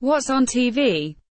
What's on TV?